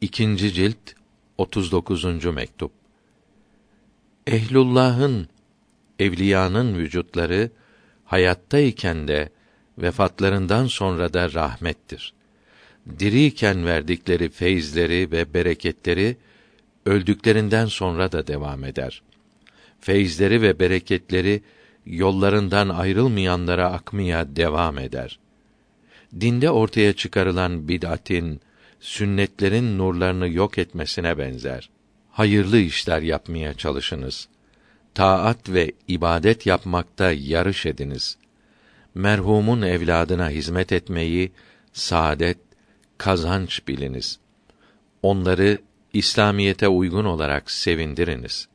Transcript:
İkinci cilt 39. mektup. Ehlullah'ın evliyanın vücutları hayattayken de vefatlarından sonra da rahmettir. Diriyken verdikleri feyizleri ve bereketleri öldüklerinden sonra da devam eder. Feyizleri ve bereketleri yollarından ayrılmayanlara akmaya devam eder. Dinde ortaya çıkarılan bid'atin, sünnetlerin nurlarını yok etmesine benzer. Hayırlı işler yapmaya çalışınız. Taat ve ibadet yapmakta yarış ediniz. Merhumun evladına hizmet etmeyi saadet, kazanç biliniz. Onları İslamiyete uygun olarak sevindiriniz.